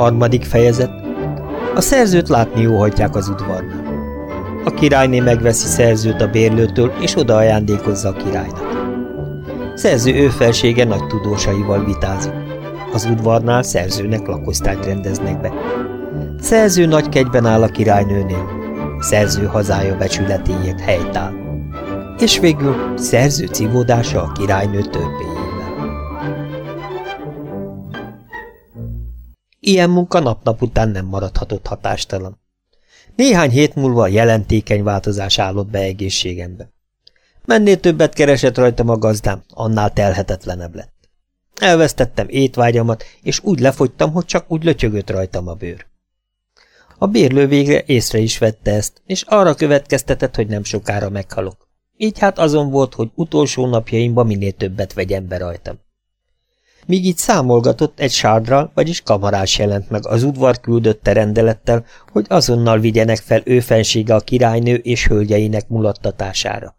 Harmadik fejezet. A szerzőt látni jóhagyják az udvarnál. A királyné megveszi szerzőt a bérlőtől, és oda ajándékozza a királynak. Szerző ő felsége nagy tudósaival vitázik. Az udvarnál szerzőnek lakosztályt rendeznek be. Szerző nagy kegyben áll a királynőnél. Szerző hazája becsületéért helytáll. És végül szerző cívódása a királynő törpéjével. Ilyen munka nap-nap után nem maradhatott hatástalan. Néhány hét múlva jelentékeny változás állott be egészségembe. Mennél többet keresett rajtam a gazdám, annál telhetetlenebb lett. Elvesztettem étvágyamat, és úgy lefogytam, hogy csak úgy lötyögött rajtam a bőr. A bérlő végre észre is vette ezt, és arra következtetett, hogy nem sokára meghalok. Így hát azon volt, hogy utolsó napjaimban minél többet vegyen be rajtam. Míg így számolgatott, egy sárdral, vagyis kamarás jelent meg az udvar küldötte rendelettel, hogy azonnal vigyenek fel ő fensége a királynő és hölgyeinek mulattatására.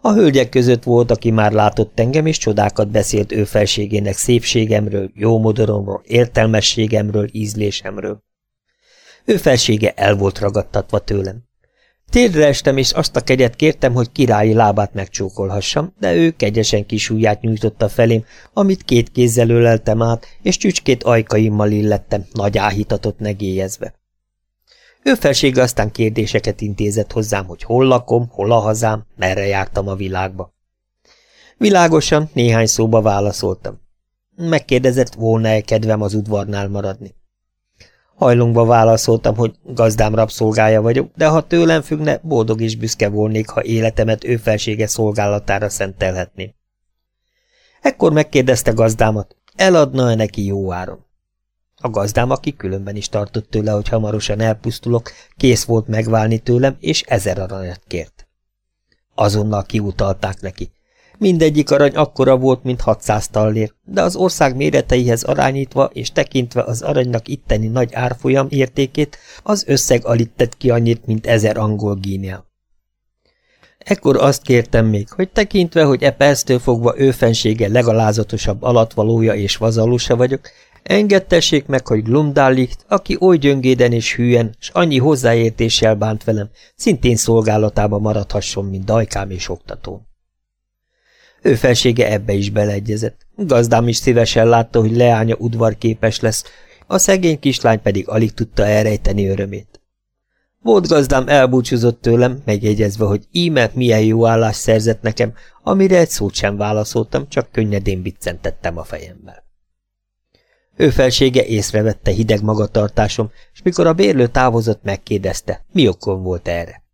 A hölgyek között volt, aki már látott engem, és csodákat beszélt ő felségének szépségemről, jómodoromról, értelmességemről, ízlésemről. Ő felsége el volt ragadtatva tőlem. Térdre estem, és azt a kegyet kértem, hogy királyi lábát megcsókolhassam, de ő kegyesen kis ujját nyújtotta felém, amit két kézzel öleltem át, és csücskét ajkaimmal illettem, nagy áhítatot negélyezve. Ő felsége aztán kérdéseket intézett hozzám, hogy hol lakom, hol a hazám, merre jártam a világba. Világosan néhány szóba válaszoltam. Megkérdezett, volna-e kedvem az udvarnál maradni. Hajlongva válaszoltam, hogy gazdám rabszolgája vagyok, de ha tőlem függne, boldog és büszke volnék, ha életemet ő felsége szolgálatára szentelhetném. Ekkor megkérdezte gazdámat, eladna-e neki jó áron. A gazdám, aki különben is tartott tőle, hogy hamarosan elpusztulok, kész volt megválni tőlem, és ezer aranyat kért. Azonnal kiutalták neki. Mindegyik arany akkora volt, mint 600 tallér, de az ország méreteihez arányítva és tekintve az aranynak itteni nagy árfolyam értékét, az összeg alig tett ki annyit, mint ezer angol gínia. Ekkor azt kértem még, hogy tekintve, hogy e perctől fogva őfensége legalázatosabb alatvalója és vazalósa vagyok, engedtessék meg, hogy Glumdallicht, aki oly gyöngéden és hülyen, s annyi hozzáértéssel bánt velem, szintén szolgálatába maradhasson, mint dajkám és oktatóm. Ő felsége ebbe is beleegyezett. Gazdám is szívesen látta, hogy leánya udvarképes lesz, a szegény kislány pedig alig tudta elrejteni örömét. Volt gazdám elbúcsúzott tőlem, megjegyezve, hogy íme milyen jó állást szerzett nekem, amire egy szót sem válaszoltam, csak könnyedén biccentettem a fejemmel. Ő felsége észrevette hideg magatartásom, és mikor a bérlő távozott, megkérdezte, mi okon volt erre.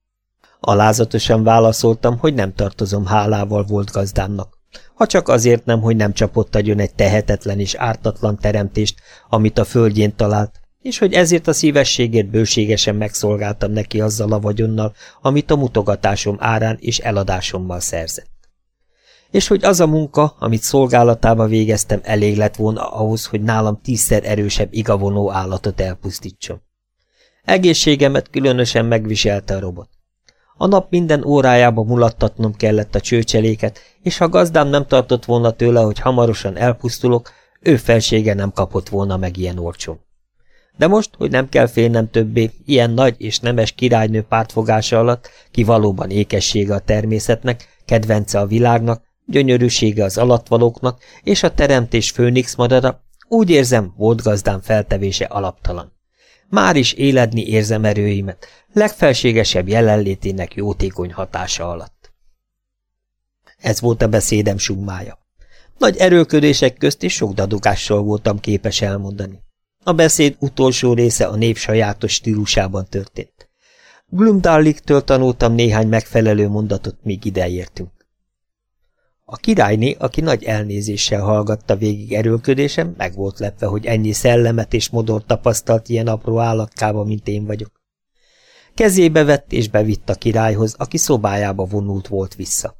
Alázatosan válaszoltam, hogy nem tartozom hálával volt gazdámnak, ha csak azért nem, hogy nem csapott agyon egy tehetetlen és ártatlan teremtést, amit a földjén talált, és hogy ezért a szívességért bőségesen megszolgáltam neki azzal a vagyonnal, amit a mutogatásom árán és eladásommal szerzett. És hogy az a munka, amit szolgálatába végeztem, elég lett volna ahhoz, hogy nálam tízszer erősebb igavonó állatot elpusztítsam. Egészségemet különösen megviselte a robot. A nap minden órájába mulattatnom kellett a csőcseléket, és ha gazdám nem tartott volna tőle, hogy hamarosan elpusztulok, ő felsége nem kapott volna meg ilyen orcsom. De most, hogy nem kell félnem többé, ilyen nagy és nemes királynő pártfogása alatt, ki valóban ékessége a természetnek, kedvence a világnak, gyönyörűsége az alatvalóknak, és a teremtés főnix madara, úgy érzem, volt gazdám feltevése alaptalan. Már is éledni érzem erőimet, legfelségesebb jelenlétének jótékony hatása alatt. Ez volt a beszédem summája. Nagy erőködések közt és sok dadugással voltam képes elmondani. A beszéd utolsó része a név sajátos stílusában történt. Glumdalliktől tanultam néhány megfelelő mondatot, míg ideértünk. A királyné, aki nagy elnézéssel hallgatta végig erőlködésem, meg volt lepve, hogy ennyi szellemet és modort tapasztalt ilyen apró állatkába, mint én vagyok. Kezébe vett és bevitt a királyhoz, aki szobájába vonult volt vissza.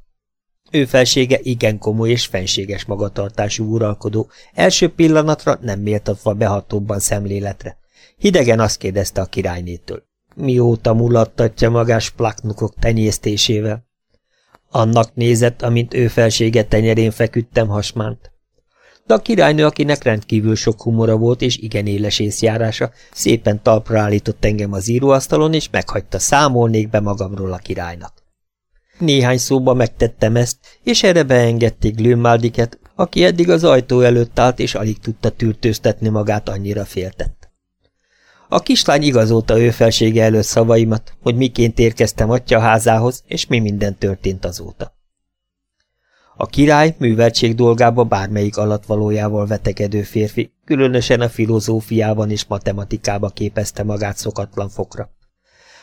Ő felsége igen komoly és fenséges magatartású uralkodó, első pillanatra nem méltatva behatóbban szemléletre. Hidegen azt kérdezte a királynétől. Mióta mulattatja magás plaknukok tenyésztésével? Annak nézett, amint ő felsége tenyerén feküdtem hasmánt. de a királynő, akinek rendkívül sok humora volt és igen éles észjárása, szépen talpra állított engem az íróasztalon, és meghagyta számolnék be magamról a királynak. Néhány szóba megtettem ezt, és erre beengedték Glőmáldiket, aki eddig az ajtó előtt állt, és alig tudta tűrtőztetni magát, annyira féltett. A kislány igazolta ő felsége előtt szavaimat, hogy miként érkeztem atya házához, és mi minden történt azóta. A király műveltség dolgába bármelyik alatvalójával vetekedő férfi, különösen a filozófiában és matematikában képezte magát szokatlan fokra.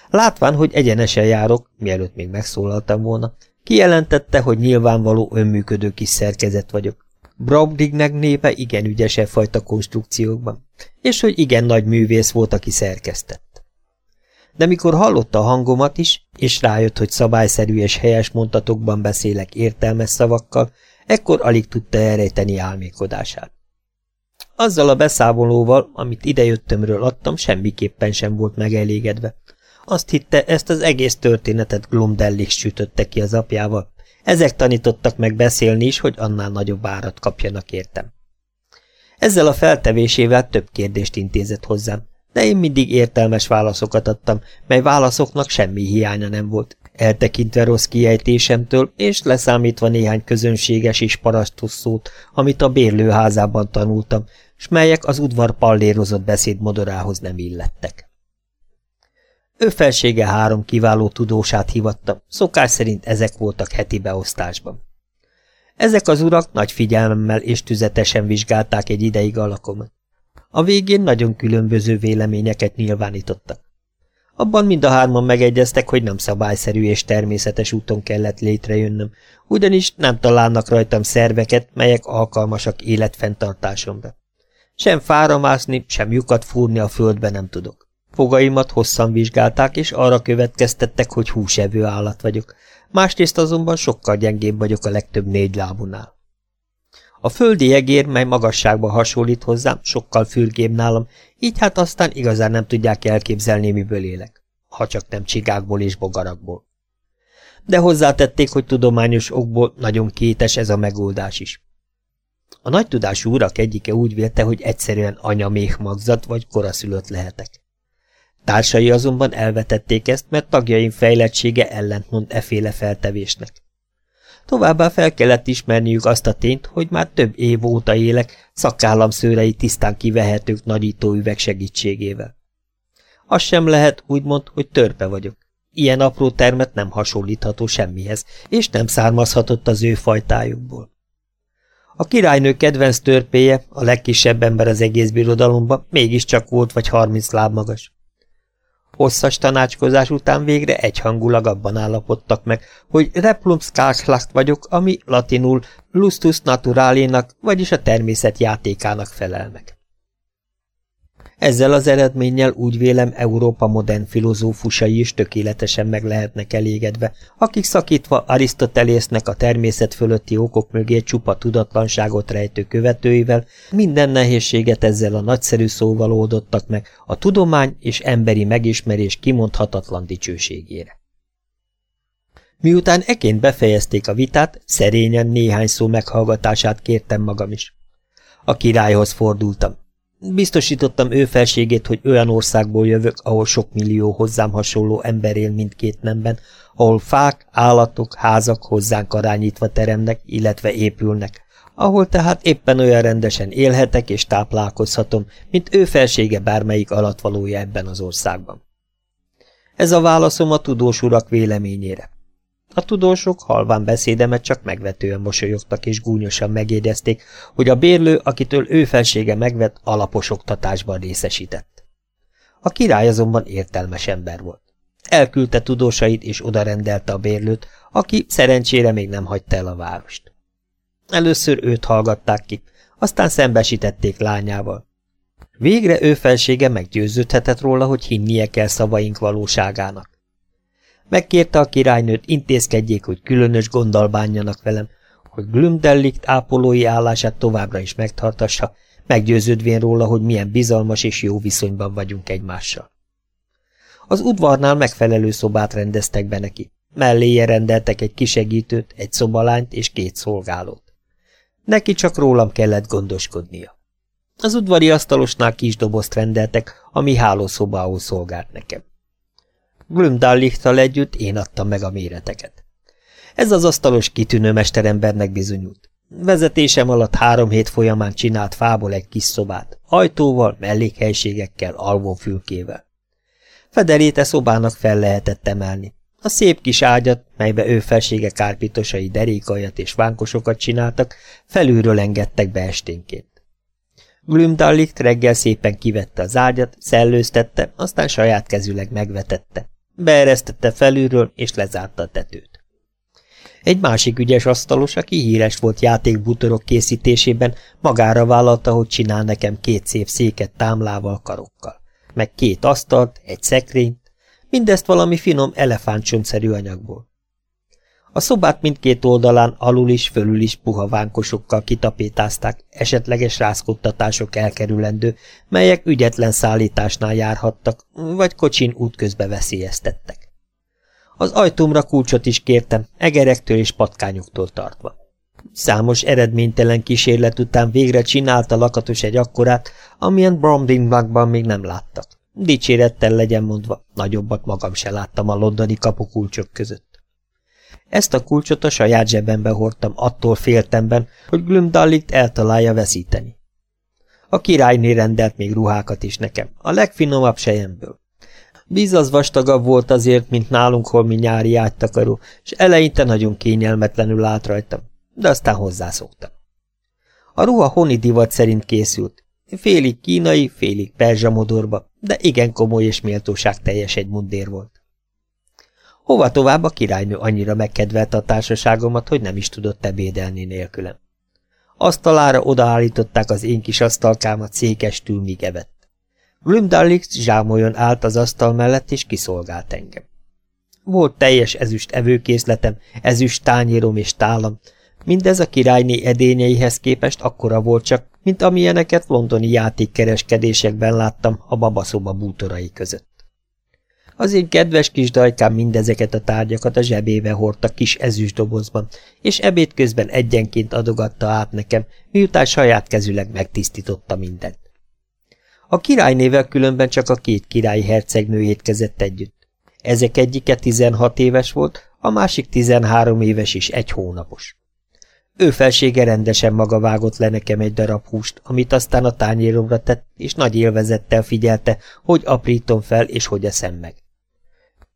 Látván, hogy egyenesen járok, mielőtt még megszólaltam volna, kijelentette, hogy nyilvánvaló önműködő kis szerkezet vagyok. Brobdingnek néve igen ügyesebb fajta konstrukciókban, és hogy igen nagy művész volt, aki szerkesztett. De mikor hallotta a hangomat is, és rájött, hogy szabályszerű és helyes mondatokban beszélek értelmes szavakkal, ekkor alig tudta elrejteni álmékodását. Azzal a beszámolóval, amit idejöttömről adtam, semmiképpen sem volt megelégedve, azt hitte, ezt az egész történetet Glumdellich sütötte ki az apjával. Ezek tanítottak meg beszélni is, hogy annál nagyobb árat kapjanak értem. Ezzel a feltevésével több kérdést intézett hozzám, de én mindig értelmes válaszokat adtam, mely válaszoknak semmi hiánya nem volt, eltekintve rossz kiejtésemtől, és leszámítva néhány közönséges és parasztos szót, amit a bérlőházában tanultam, s melyek az udvar pallérozott beszédmodorához nem illettek. Ő felsége három kiváló tudósát hivatta, szokás szerint ezek voltak heti beosztásban. Ezek az urak nagy figyelmemmel és tüzetesen vizsgálták egy ideig alakomat. A végén nagyon különböző véleményeket nyilvánítottak. Abban mind a hárman megegyeztek, hogy nem szabályszerű és természetes úton kellett létrejönnöm, ugyanis nem találnak rajtam szerveket, melyek alkalmasak életfenntartásomra. Sem fára mászni, sem lyukat fúrni a földbe nem tudok. Fogaimat hosszan vizsgálták, és arra következtettek, hogy húsevő állat vagyok. Másrészt azonban sokkal gyengébb vagyok a legtöbb négy lábunál. A földi egér, mely magasságban hasonlít hozzám, sokkal fürgébb nálam, így hát aztán igazán nem tudják elképzelni, miből élek, ha csak nem csigákból és bogarakból. De hozzátették, hogy tudományos okból nagyon kétes ez a megoldás is. A nagy tudású urak egyike úgy vélte, hogy egyszerűen anya magzat vagy koraszülött lehetek. Társai azonban elvetették ezt, mert tagjaim fejlettsége ellentmond eféle feltevésnek. Továbbá fel kellett ismerniük azt a tényt, hogy már több év óta élek, szakállam szőrei tisztán kivehetők nagyítóüveg segítségével. Az sem lehet, úgymond, hogy törpe vagyok. Ilyen apró termet nem hasonlítható semmihez, és nem származhatott az ő fajtájukból. A királynő kedvenc törpéje, a legkisebb ember az egész birodalomban, mégiscsak volt vagy harminc láb magas. Hosszas tanácskozás után végre egyhangulag abban állapodtak meg, hogy replum scarchlacht vagyok, ami latinul lustus naturalénak, vagyis a természet játékának felel meg. Ezzel az eredménnyel úgy vélem Európa modern filozófusai is tökéletesen meg lehetnek elégedve, akik szakítva Arisztotelésznek a természet fölötti okok mögé csupa tudatlanságot rejtő követőivel minden nehézséget ezzel a nagyszerű szóval oldottak meg a tudomány és emberi megismerés kimondhatatlan dicsőségére. Miután eként befejezték a vitát, szerényen néhány szó meghallgatását kértem magam is. A királyhoz fordultam. Biztosítottam ő felségét, hogy olyan országból jövök, ahol sok millió hozzám hasonló ember él mindkét nemben, ahol fák, állatok, házak hozzánk arányítva teremnek, illetve épülnek, ahol tehát éppen olyan rendesen élhetek és táplálkozhatom, mint ő felsége bármelyik alatvalója ebben az országban. Ez a válaszom a tudós urak véleményére. A tudósok halván beszédemet csak megvetően mosolyogtak és gúnyosan megjegyezték, hogy a bérlő, akitől ő felsége megvett, alapos oktatásban részesített. A király azonban értelmes ember volt. Elküldte tudósait és odarendelte a bérlőt, aki szerencsére még nem hagyta el a várost. Először őt hallgatták ki, aztán szembesítették lányával. Végre ő felsége meggyőződhetett róla, hogy hinnie kell szavaink valóságának. Megkérte a királynőt, intézkedjék, hogy különös gonddal bánjanak velem, hogy Glümdellikt ápolói állását továbbra is megtartassa, meggyőződvén róla, hogy milyen bizalmas és jó viszonyban vagyunk egymással. Az udvarnál megfelelő szobát rendeztek be neki. Melléje rendeltek egy kisegítőt, egy szobalányt és két szolgálót. Neki csak rólam kellett gondoskodnia. Az udvari asztalosnál kis dobozt rendeltek, ami hálószobához szolgált nekem. Glümdallichtal együtt én adtam meg a méreteket. Ez az asztalos kitűnő mesterembernek bizonyult. Vezetésem alatt három hét folyamán csinált fából egy kis szobát, ajtóval, mellékhelységekkel, alvófülkével. Federéte szobának fel lehetett emelni. A szép kis ágyat, melybe ő felsége kárpitosai derékajat és vánkosokat csináltak, felülről engedtek be esténként. Glümdallicht reggel szépen kivette az ágyat, szellőztette, aztán saját kezüleg megvetette. Beeresztette felülről, és lezárta a tetőt. Egy másik ügyes asztalos, aki híres volt játékbútorok készítésében, magára vállalta, hogy csinál nekem két szép széket támlával, karokkal, meg két asztalt, egy szekrényt, mindezt valami finom elefántcsontszerű anyagból. A szobát mindkét oldalán alul is, fölül is puha vánkosokkal kitapétázták, esetleges rázkodtatások elkerülendő, melyek ügyetlen szállításnál járhattak, vagy kocsin útközbe veszélyeztettek. Az ajtómra kulcsot is kértem, egerektől és patkányoktól tartva. Számos eredménytelen kísérlet után végre csinálta lakatos egy akkorát, amilyen Bromdingbankban még nem láttak. Dicsérettel legyen mondva, nagyobbat magam se láttam a londoni kapukulcsok között. Ezt a kulcsot a saját zsebembe hordtam, attól féltemben, hogy Glümdallit eltalálja veszíteni. A királyné rendelt még ruhákat is nekem, a legfinomabb sejemből. Víz az vastagabb volt azért, mint nálunk holmi nyári ágytakaró, és eleinte nagyon kényelmetlenül állt rajtam, de aztán hozzászoktam. A ruha honi divat szerint készült, félig kínai, félig perzsamodorba, de igen komoly és méltóság teljes egy mundér volt. Hova tovább a királynő annyira megkedvelte a társaságomat, hogy nem is tudott ebédelni nélkülem. Asztalára odaállították az én kis asztalkámat székestül, míg evett. Glümdallix zsámolyon állt az asztal mellett, és kiszolgált engem. Volt teljes ezüst evőkészletem, ezüst tányérom és tálam, mindez a királyné edényeihez képest akkora volt csak, mint amilyeneket londoni játékkereskedésekben láttam a babaszoba bútorai között. Az én kedves kis dajkám mindezeket a tárgyakat a zsebébe hordta kis ezüstdobozban, és ebéd közben egyenként adogatta át nekem, miután saját kezüleg megtisztította mindent. A királynével különben csak a két királyi hercegnő étkezett együtt. Ezek egyike 16 éves volt, a másik 13 éves is egy hónapos. Ő felsége rendesen maga vágott le nekem egy darab húst, amit aztán a tányéromra tett, és nagy élvezettel figyelte, hogy aprítom fel, és hogy eszem meg.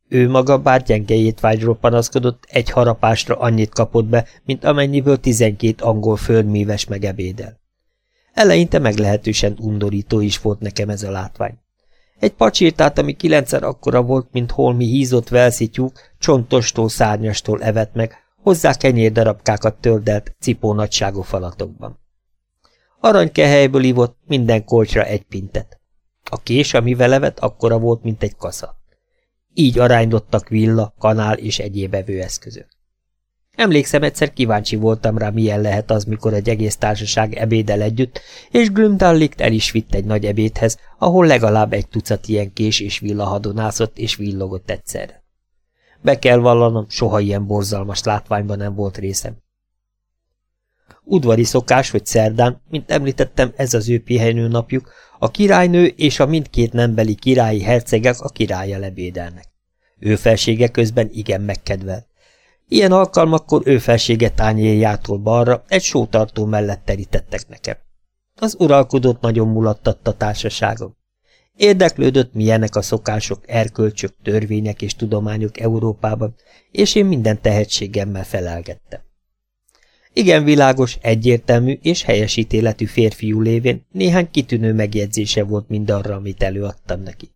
Ő maga bár gyenge étvágyról panaszkodott, egy harapásra annyit kapott be, mint amennyiből tizenkét angol földmíves megebédel. Eleinte meglehetősen undorító is volt nekem ez a látvány. Egy pacsirtát, ami kilencszer akkora volt, mint holmi hízott velszityúk, csontostól, szárnyastól evett meg, hozzá kenyérdarabkákat tördelt, cipó nagyságú falatokban. Aranykehelyből ivott minden kolcsra egy pintet. A kés, amivel evett, akkora volt, mint egy kasza. Így aránydottak villa, kanál és egyéb evőeszközök. Emlékszem, egyszer kíváncsi voltam rá, milyen lehet az, mikor egy egész társaság ebédel együtt, és Glümdallikt el is vitt egy nagy ebédhez, ahol legalább egy tucat ilyen kés és villa hadonászott és villogott egyszerre. Be kell vallanom, soha ilyen borzalmas látványban nem volt részem. Udvari szokás, hogy szerdán, mint említettem, ez az ő pihenő napjuk, a királynő és a mindkét nembeli királyi hercegek a királya lebédelnek. Ő felsége közben igen megkedvel. Ilyen alkalmakkor ő felsége tányérjától balra egy sótartó mellett terítettek nekem. Az uralkodót nagyon mulattatta társaságom. Érdeklődött, milyenek a szokások, erkölcsök, törvények és tudományok Európában, és én minden tehetségemmel felelgettem. Igen világos, egyértelmű és helyes ítéletű férfiú lévén néhány kitűnő megjegyzése volt mindarra, amit előadtam neki.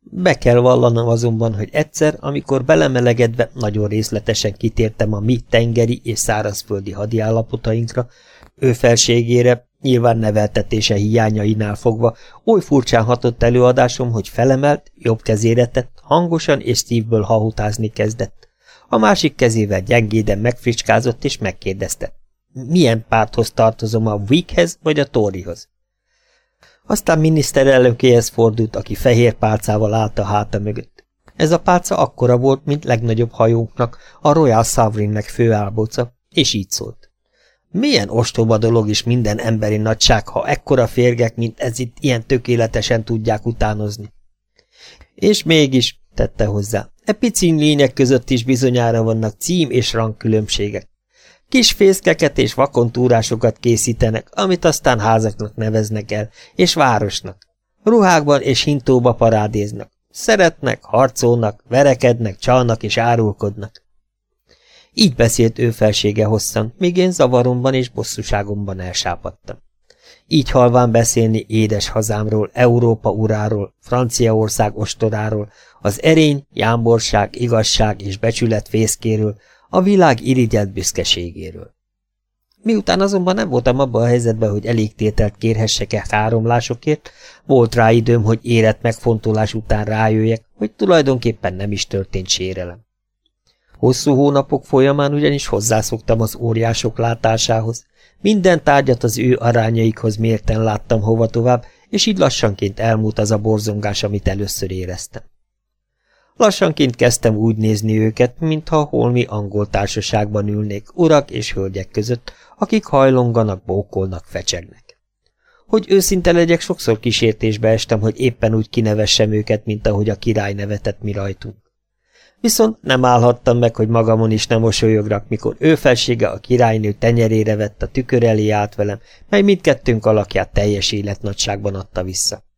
Be kell vallanom azonban, hogy egyszer, amikor belemelegedve nagyon részletesen kitértem a mi tengeri és szárazföldi hadiállapotainkra, ő felségére, nyilván neveltetése hiányainál fogva, oly furcsán hatott előadásom, hogy felemelt, jobb kezére tett, hangosan és szívből hahutázni kezdett. A másik kezével gyengéden megfricskázott és megkérdezte. Milyen párthoz tartozom, a Whighez vagy a Toryhoz? Aztán miniszterelnökéhez fordult, aki fehér pálcával állt a háta mögött. Ez a pálca akkora volt, mint legnagyobb hajónknak, a Royal Sovereignnek főállbóca, és így szólt. Milyen ostoba dolog is minden emberi nagyság, ha ekkora férgek, mint ez itt, ilyen tökéletesen tudják utánozni. És mégis, tette hozzá, e picin lények között is bizonyára vannak cím és rangkülönbségek. Kis fészkeket és vakontúrásokat készítenek, amit aztán házaknak neveznek el, és városnak. Ruhákban és hintóba parádéznak. Szeretnek, harcolnak, verekednek, csalnak és árulkodnak. Így beszélt ő felsége hosszan, míg én zavaromban és bosszúságomban elsápadtam. Így halván beszélni édes hazámról, Európa uráról, Franciaország ostoráról, az erény, jámborság, igazság és becsület fészkéről, a világ irigyelt büszkeségéről. Miután azonban nem voltam abban a helyzetben, hogy elég tételt kérhessek-e háromlásokért, volt rá időm, hogy érett megfontolás után rájöjjek, hogy tulajdonképpen nem is történt sérelem. Hosszú hónapok folyamán ugyanis hozzászoktam az óriások látásához, minden tárgyat az ő arányaikhoz mérten láttam hova tovább, és így lassanként elmúlt az a borzongás, amit először éreztem. Lassanként kezdtem úgy nézni őket, mintha holmi angol társaságban ülnék, urak és hölgyek között, akik hajlonganak, bókolnak, fecsegnek. Hogy őszinte legyek, sokszor kísértésbe estem, hogy éppen úgy kinevessem őket, mint ahogy a király nevetett mi rajtunk. Viszont nem állhattam meg, hogy magamon is nem mosolyograk, mikor ő felsége a királynő tenyerére vett a tükör elé át velem, mely mindkettőnk alakját teljes életnagyságban adta vissza.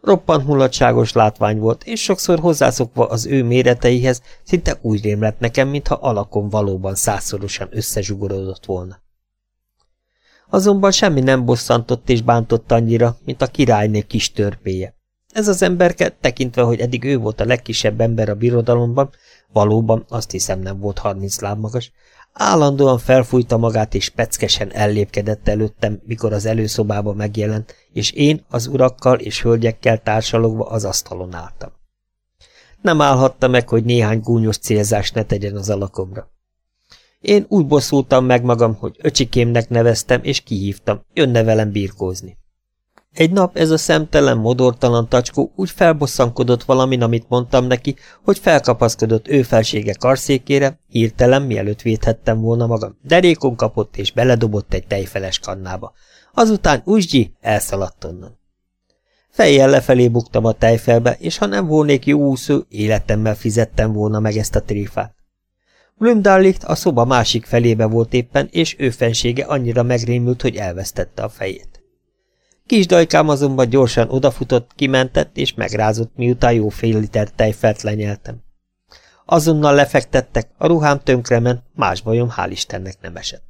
Roppant mulatságos látvány volt, és sokszor hozzászokva az ő méreteihez, szinte úgy rém lett nekem, mintha alakon valóban százszorosan összezsugorodott volna. Azonban semmi nem bosszantott és bántott annyira, mint a királyné kis törpéje. Ez az emberke, tekintve, hogy eddig ő volt a legkisebb ember a birodalomban, valóban azt hiszem nem volt harminc láb magas, állandóan felfújta magát és peckesen ellépkedett előttem, mikor az előszobába megjelent, és én az urakkal és hölgyekkel társalogva az asztalon álltam. Nem állhatta meg, hogy néhány gúnyos célzást ne tegyen az alakomra. Én úgy bosszultam meg magam, hogy öcsikémnek neveztem, és kihívtam, jönne velem birkózni. Egy nap ez a szemtelen, modortalan tacskó úgy felbosszankodott valamin, amit mondtam neki, hogy felkapaszkodott ő felsége karszékére, hirtelen, mielőtt védhettem volna magam, derékon kapott és beledobott egy tejfeles kannába. Azután Uzsgyi elszaladt onnan. Fejjel lefelé buktam a tejfelbe, és ha nem volnék jó úszó, életemmel fizettem volna meg ezt a tréfát. Blümdallicht a szoba másik felébe volt éppen, és ő fensége annyira megrémült, hogy elvesztette a fejét. Kis dajkám azonban gyorsan odafutott, kimentett és megrázott, miután jó fél liter tejfelt lenyeltem. Azonnal lefektettek, a ruhám tönkrement, más bajom hál' Istennek nem esett.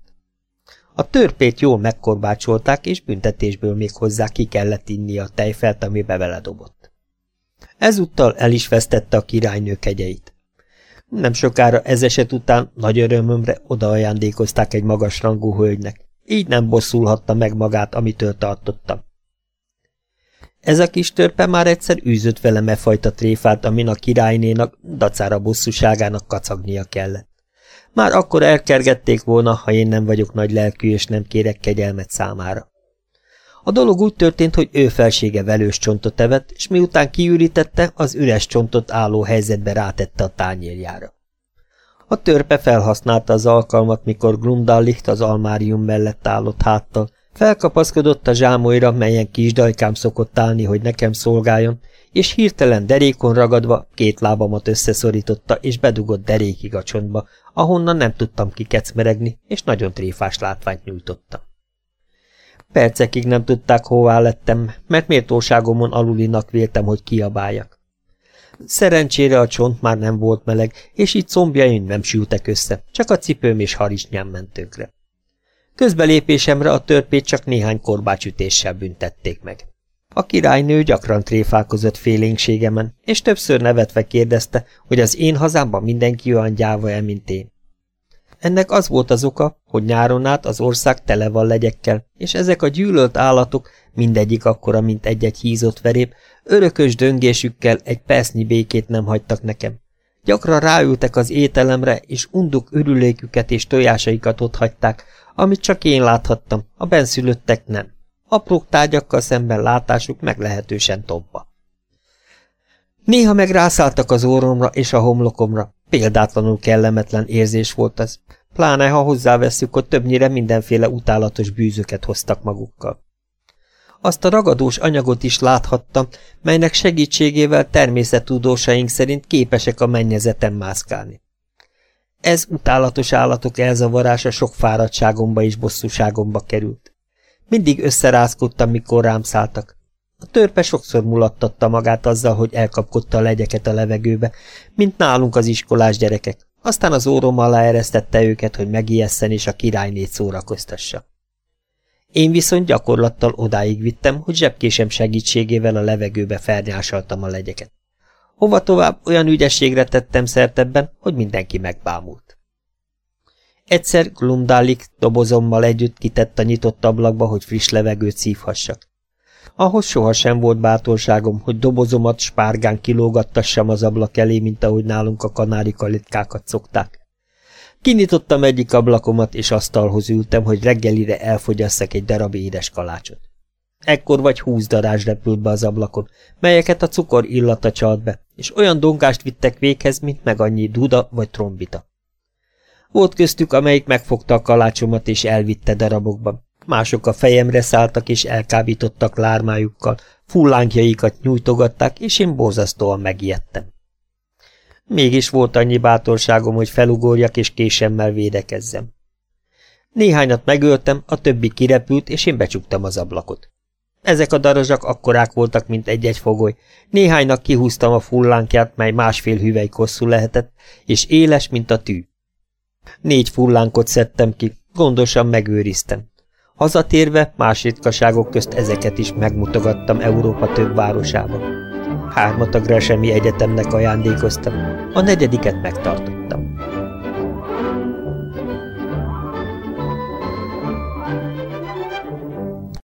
A törpét jól megkorbácsolták, és büntetésből még hozzá ki kellett inni a tejfelt, amibe beledobott. Ezúttal el is vesztette a királynő kegyeit. Nem sokára ez eset után nagy örömömre odaajándékozták egy magas rangú hölgynek, így nem bosszulhatta meg magát, amitől tartottam. Ez a kis törpe már egyszer űzött vele e fajta tréfát, amin a királynénak, dacára bosszúságának kacagnia kellett. Már akkor elkergették volna, ha én nem vagyok nagy lelkű, és nem kérek kegyelmet számára. A dolog úgy történt, hogy ő felsége velős csontot evett, és miután kiürítette, az üres csontot álló helyzetbe rátette a tányérjára. A törpe felhasználta az alkalmat, mikor Grundallicht az almárium mellett állott háttal, Felkapaszkodott a zsámolyra, melyen kisdajkám szokott állni, hogy nekem szolgáljon, és hirtelen derékon ragadva két lábamat összeszorította, és bedugott derékig a csontba, ahonnan nem tudtam kikecmeregni, és nagyon tréfás látványt nyújtotta. Percekig nem tudták, hová lettem, mert méltóságomon alulinak véltem, hogy kiabáljak. Szerencsére a csont már nem volt meleg, és így combjaim nem sültek össze, csak a cipőm és harisnyám ment tönkre. Közbelépésemre a törpét csak néhány korbácsütéssel büntették meg. A királynő gyakran tréfálkozott félénkségemen, és többször nevetve kérdezte, hogy az én hazámban mindenki olyan gyáva-e, mint én. Ennek az volt az oka, hogy nyáron át az ország tele van legyekkel, és ezek a gyűlölt állatok, mindegyik akkora, mint egy-egy hízott verép, örökös döngésükkel egy percnyi békét nem hagytak nekem. Gyakran ráültek az ételemre, és unduk örüléküket és tojásaikat ott hagyták, amit csak én láthattam, a benszülöttek nem. Apró tárgyakkal szemben látásuk meglehetősen tobba. Néha meg rászálltak az orromra és a homlokomra, példátlanul kellemetlen érzés volt ez, pláne ha hozzáveszünk, hogy többnyire mindenféle utálatos bűzöket hoztak magukkal. Azt a ragadós anyagot is láthattam, melynek segítségével természettudósaink szerint képesek a mennyezeten mászkálni. Ez utálatos állatok elzavarása sok fáradtságomba és bosszúságomba került. Mindig összerázkodtam, mikor rám szálltak. A törpe sokszor mulattatta magát azzal, hogy elkapkodta a legyeket a levegőbe, mint nálunk az iskolás gyerekek. Aztán az órom alá eresztette őket, hogy megijesszen és a királynét szórakoztassa. Én viszont gyakorlattal odáig vittem, hogy zsebkésem segítségével a levegőbe fernyásaltam a legyeket. Hova tovább olyan ügyességre tettem szert ebben, hogy mindenki megbámult. Egyszer Glumdálik dobozommal együtt kitett a nyitott ablakba, hogy friss levegőt szívhassak. Ahhoz sohasem volt bátorságom, hogy dobozomat spárgán kilógattassam az ablak elé, mint ahogy nálunk a kanári kalitkákat szokták. Kinyitottam egyik ablakomat, és asztalhoz ültem, hogy reggelire elfogyasszak egy darab édes kalácsot. Ekkor vagy húsz darázs repült be az ablakon, melyeket a cukor illata csalt be, és olyan dongást vittek véghez, mint meg annyi duda vagy trombita. Volt köztük, amelyik megfogta a kalácsomat és elvitte darabokban, mások a fejemre szálltak és elkábítottak lármájukkal, fullánkjaikat nyújtogatták, és én borzasztóan megijedtem. Mégis volt annyi bátorságom, hogy felugorjak és késemmel védekezzem. Néhányat megöltem, a többi kirepült, és én becsuktam az ablakot. Ezek a darazsak akkorák voltak, mint egy-egy fogoly. Néhánynak kihúztam a fullánkját, mely másfél hüvely hosszú lehetett, és éles, mint a tű. Négy fullánkot szedtem ki, gondosan megőriztem. Hazatérve más ritkaságok közt ezeket is megmutogattam Európa több városában. Hármat a Gresemi Egyetemnek ajándékoztam, a negyediket megtartottam.